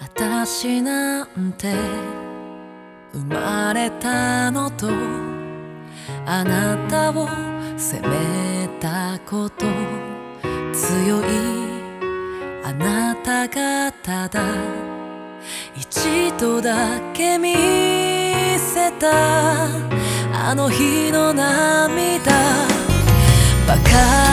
私なんて生まれたのとあなたを責めたこと強いあなたがただ一度だけ見せたあの日の涙。ばか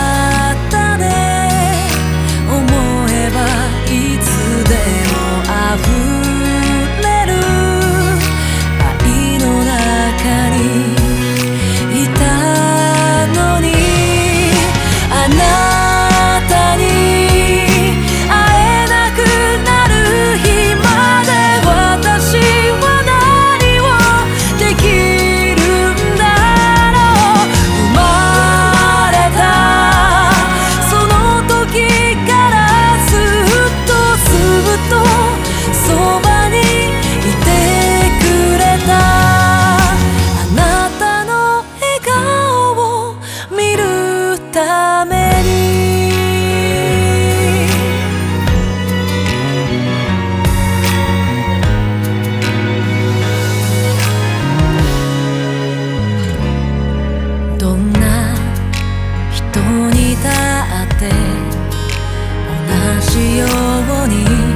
どにだって同じように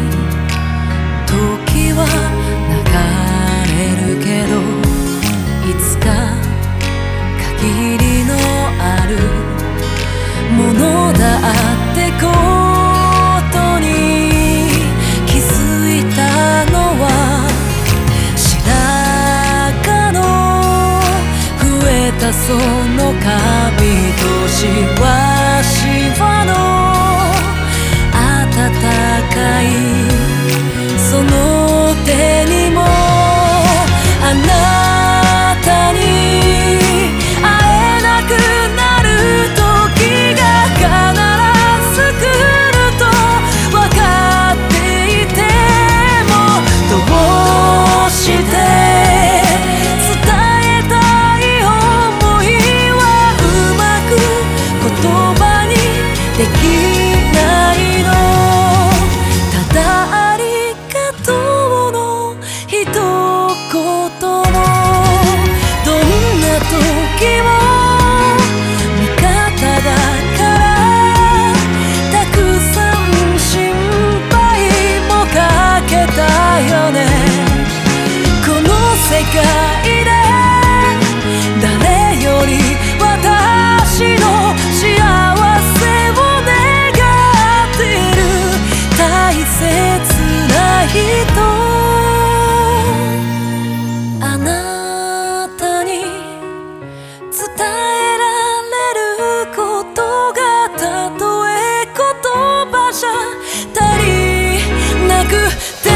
たその髪としわしわの温かいできないのただありがとうの一言もどんな時も味方だからたくさん心配もかけたよね。この世界くて